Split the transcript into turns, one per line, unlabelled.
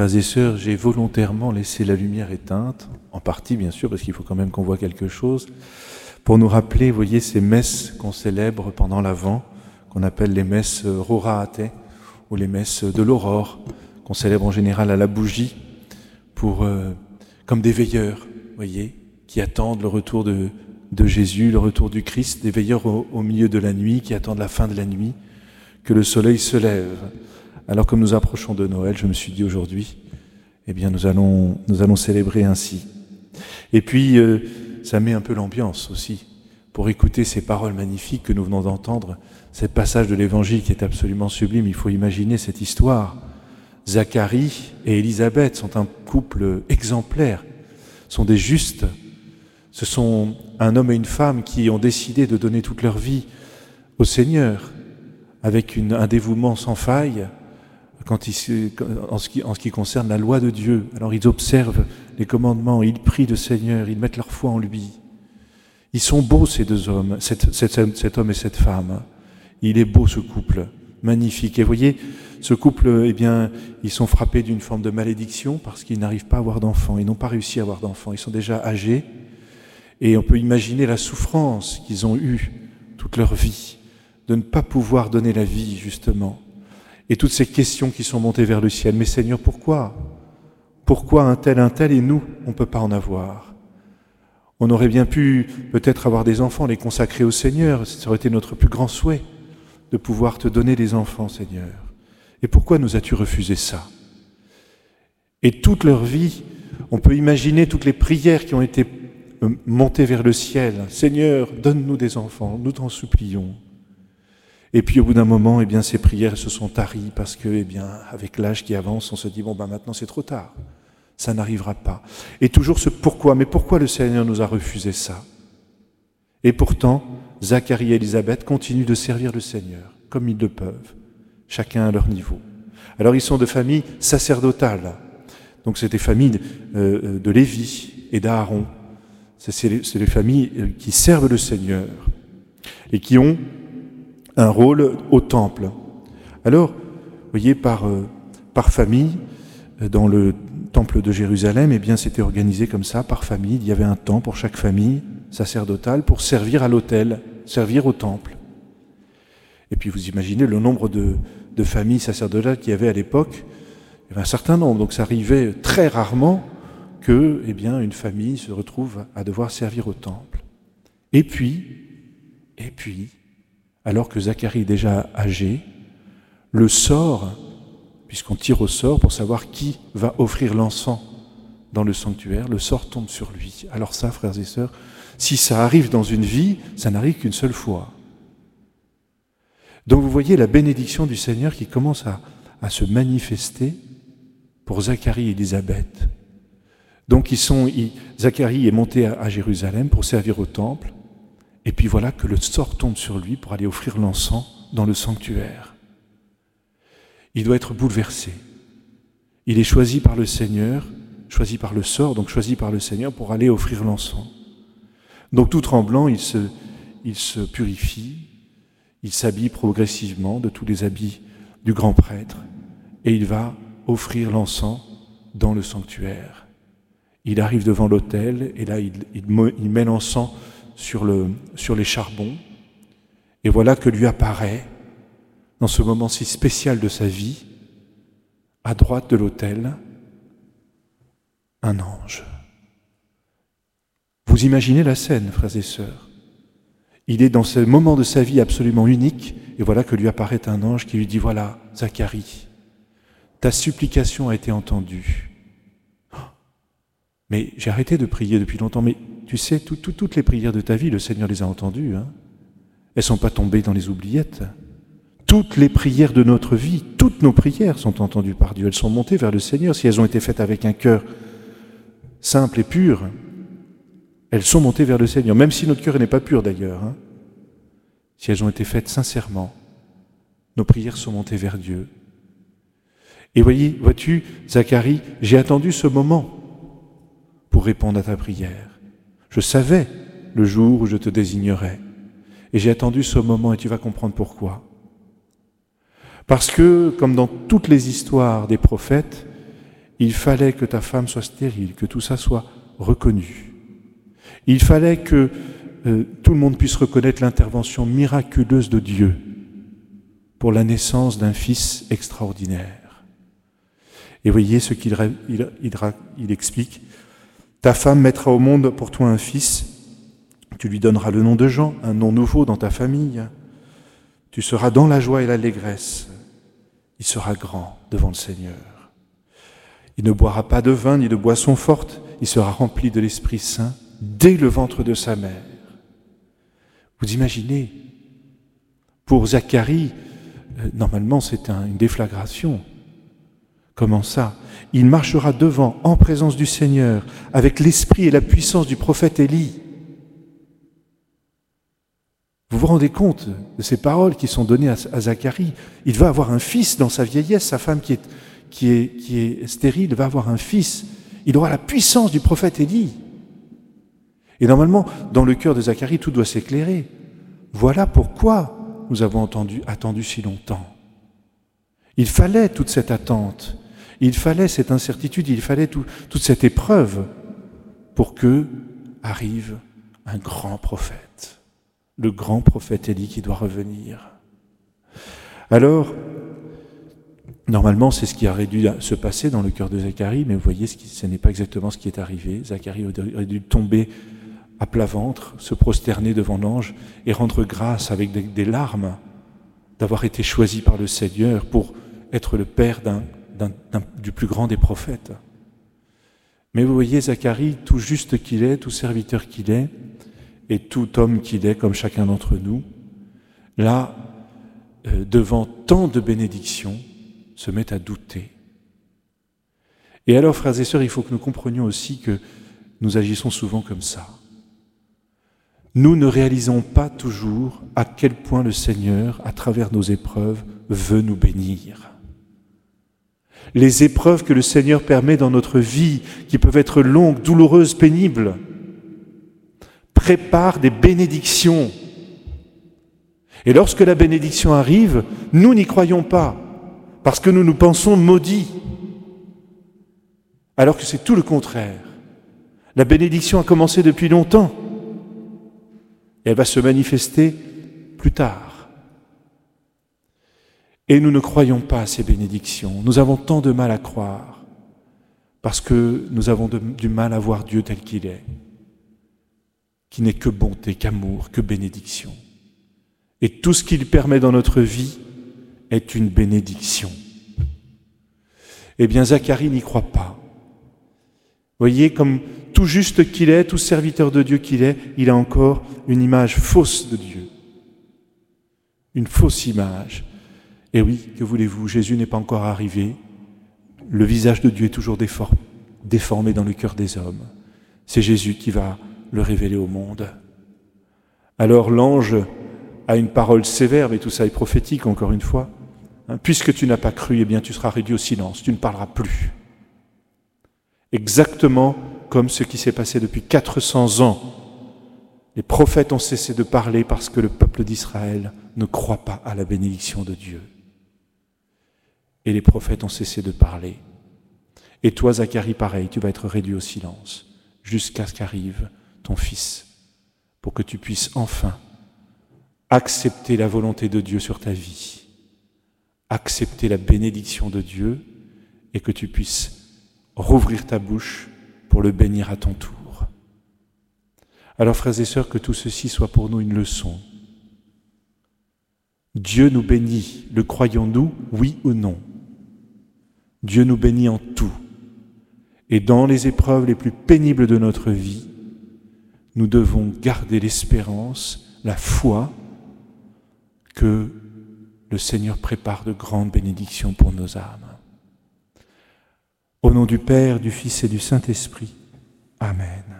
Frères et sœurs, j'ai volontairement laissé la lumière éteinte, en partie bien sûr, parce qu'il faut quand même qu'on voit quelque chose, pour nous rappeler, vous voyez, ces messes qu'on célèbre pendant l'Avent, qu'on appelle les messes Roraate, ou les messes de l'aurore, qu'on célèbre en général à la bougie, pour, euh, comme des veilleurs, voyez, qui attendent le retour de, Jésus, le retour du Christ, des veilleurs au, milieu de la nuit, qui attendent la fin de la nuit, que le soleil se lève. Alors comme nous approchons de Noël, je me suis dit aujourd'hui, eh bien nous allons, nous allons célébrer ainsi. Et puis, euh, ça met un peu l'ambiance aussi, pour écouter ces paroles magnifiques que nous venons d'entendre, ce passage de l'Évangile qui est absolument sublime. Il faut imaginer cette histoire. Zacharie et Élisabeth sont un couple exemplaire, sont des justes. Ce sont un homme et une femme qui ont décidé de donner toute leur vie au Seigneur, avec un dévouement sans faille quand en, ce qui, concerne la loi de Dieu. Alors ils observent les commandements, ils prient le Seigneur, ils mettent leur foi en lui. Ils sont beaux ces deux hommes, cet, cet, cet homme et cette femme. Il est beau ce couple, magnifique. Et vous voyez, ce couple, eh bien, ils sont frappés d'une forme de malédiction parce qu'ils n'arrivent pas à avoir d'enfants. Ils n'ont pas réussi à avoir d'enfants. Ils sont déjà âgés. Et on peut imaginer la souffrance qu'ils ont eue toute leur vie de ne pas pouvoir donner la vie, justement. Et toutes ces questions qui sont montées vers le ciel. Mais Seigneur, pourquoi? Pourquoi un tel, un tel et nous, on ne peut pas en avoir? On aurait bien pu peut-être avoir des enfants, les consacrer au Seigneur. Ça aurait été notre plus grand souhait de pouvoir te donner des enfants, Seigneur. Et pourquoi nous as-tu refusé ça? Et toute leur vie, on peut imaginer toutes les prières qui ont été montées vers le ciel. Seigneur, donne-nous des enfants, nous t'en supplions. Et puis au bout d'un moment, eh bien, ces prières se sont taries parce que, eh bien, avec l'âge qui avance, on se dit bon ben maintenant c'est trop tard, ça n'arrivera pas. Et toujours ce pourquoi. Mais pourquoi le Seigneur nous a refusé ça? Et pourtant, Zacharie et Élisabeth continuent de servir le Seigneur comme ils le peuvent, chacun à leur niveau. Alors ils sont de familles sacerdotales. Donc c'est des familles euh, de Lévi et d'Aaron. C'est les familles qui servent le Seigneur et qui ont un rôle au temple. Alors, vous voyez, par, euh, par famille, euh, dans le temple de Jérusalem, eh bien, c'était organisé comme ça, par famille. Il y avait un temps pour chaque famille sacerdotale pour servir à l'autel, servir au temple. Et puis, vous imaginez le nombre de, de familles sacerdotales qu'il y avait à l'époque. Avait un certain nombre, donc ça arrivait très rarement que, eh bien, une famille se retrouve à devoir servir au temple. Et puis, et puis, alors que Zacharie est déjà âgé, le sort, puisqu'on tire au sort pour savoir qui va offrir l'encens dans le sanctuaire, le sort tombe sur lui. Alors ça, frères et sœurs, si ça arrive dans une vie, ça n'arrive qu'une seule fois. Donc vous voyez la bénédiction du Seigneur qui commence à, se manifester pour Zacharie et Élisabeth. Donc ils sont, Zacharie est monté à Jérusalem pour servir au temple. Et puis voilà que le sort tombe sur lui pour aller offrir l'encens dans le sanctuaire. Il doit être bouleversé. Il est choisi par le Seigneur, choisi par le sort, donc choisi par le Seigneur pour aller offrir l'encens. Donc tout tremblant, il se, purifie, il s'habille progressivement de tous les habits du grand prêtre et il va offrir l'encens dans le sanctuaire. Il arrive devant l'autel et là il, il, il met l'encens sur, le, sur les charbons. Et voilà que lui apparaît, dans ce moment si spécial de sa vie, à droite de l'autel, un ange. Vous imaginez la scène, frères et sœurs. Il est dans ce moment de sa vie absolument unique, et voilà que lui apparaît un ange qui lui dit, voilà, Zacharie, ta supplication a été entendue. Mais j'ai arrêté de prier depuis longtemps, mais tu sais, tout, tout, toutes les prières de ta vie, le Seigneur les a entendues. Hein Elles ne sont pas tombées dans les oubliettes. Toutes les prières de notre vie, toutes nos prières sont entendues par Dieu. Elles sont montées vers le Seigneur. Si elles ont été faites avec un cœur simple et pur, elles sont montées vers le Seigneur, même si notre cœur n'est pas pur d'ailleurs. Hein si elles ont été faites sincèrement, nos prières sont montées vers Dieu. Et voyez, vois-tu, Zacharie, j'ai attendu ce moment pour répondre à ta prière. Je savais le jour où je te désignerais. Et j'ai attendu ce moment et tu vas comprendre pourquoi. Parce que, comme dans toutes les histoires des prophètes, il fallait que ta femme soit stérile, que tout ça soit reconnu. Il fallait que euh, tout le monde puisse reconnaître l'intervention miraculeuse de Dieu pour la naissance d'un fils extraordinaire. Et voyez ce qu'il il, il explique. Ta femme mettra au monde pour toi un fils, tu lui donneras le nom de Jean, un nom nouveau dans ta famille. Tu seras dans la joie et l'allégresse. Il sera grand devant le Seigneur. Il ne boira pas de vin ni de boisson forte, il sera rempli de l'Esprit Saint dès le ventre de sa mère. Vous imaginez, pour Zacharie, euh, normalement c'est une déflagration. Comment ça? Il marchera devant, en présence du Seigneur, avec l'esprit et la puissance du prophète Élie. Vous vous rendez compte de ces paroles qui sont données à, Zacharie? Il va avoir un fils dans sa vieillesse, sa femme qui est, stérile va avoir un fils. Il aura la puissance du prophète Élie. Et normalement, dans le cœur de Zacharie, tout doit s'éclairer. Voilà pourquoi nous avons attendu si longtemps. Il fallait toute cette attente, il fallait cette incertitude, il fallait toute cette épreuve pour que arrive un grand prophète, le grand prophète Élie qui doit revenir. Alors, Normalement, c'est ce qui aurait dû se passer dans le cœur de Zacharie, mais vous voyez, ce n'est pas exactement ce qui est arrivé. Zacharie aurait dû tomber à plat ventre, se prosterner devant l'ange et rendre grâce avec des, larmes d'avoir été choisi par le Seigneur pour être le père du plus grand des prophètes. Mais vous voyez, Zacharie, tout juste qu'il est, tout serviteur qu'il est, et tout homme qu'il est, comme chacun d'entre nous, là, euh, devant tant de bénédictions, se met à douter. Et alors, frères et sœurs, il faut que nous comprenions aussi que nous agissons souvent comme ça nous ne réalisons pas toujours à quel point le Seigneur, à travers nos épreuves, veut nous bénir. Les épreuves que le Seigneur permet dans notre vie, qui peuvent être longues, douloureuses, pénibles, préparent des bénédictions. Et lorsque la bénédiction arrive, nous n'y croyons pas, parce que nous nous pensons maudits, alors que c'est tout le contraire. La bénédiction a commencé depuis longtemps elle va se manifester plus tard. Et nous ne croyons pas à ces bénédictions. Nous avons tant de mal à croire parce que nous avons du mal à voir Dieu tel qu'il est, qui n'est que bonté, qu'amour, que bénédiction. Et tout ce qu'il permet dans notre vie est une bénédiction. Eh bien, Zacharie n'y croit pas. Voyez comme tout juste qu'il est, tout serviteur de Dieu qu'il est, il a encore une image fausse de Dieu. Une fausse image. Et oui, que voulez-vous, Jésus n'est pas encore arrivé. Le visage de Dieu est toujours déformé dans le cœur des hommes. C'est Jésus qui va le révéler au monde. Alors l'ange a une parole sévère, mais tout ça est prophétique encore une fois. Hein, puisque tu n'as pas cru, eh bien tu seras réduit au silence, tu ne parleras plus. Exactement comme ce qui s'est passé depuis 400 ans. Les prophètes ont cessé de parler parce que le peuple d'Israël ne croit pas à la bénédiction de Dieu. Et les prophètes ont cessé de parler. Et toi, Zacharie, pareil, tu vas être réduit au silence jusqu'à ce qu'arrive ton Fils, pour que tu puisses enfin accepter la volonté de Dieu sur ta vie, accepter la bénédiction de Dieu, et que tu puisses rouvrir ta bouche pour le bénir à ton tour. Alors frères et sœurs, que tout ceci soit pour nous une leçon. Dieu nous bénit, le croyons-nous, oui ou non? Dieu nous bénit en tout. Et dans les épreuves les plus pénibles de notre vie, nous devons garder l'espérance, la foi que le Seigneur prépare de grandes bénédictions pour nos âmes. Au nom du Père, du Fils et du Saint-Esprit. Amen.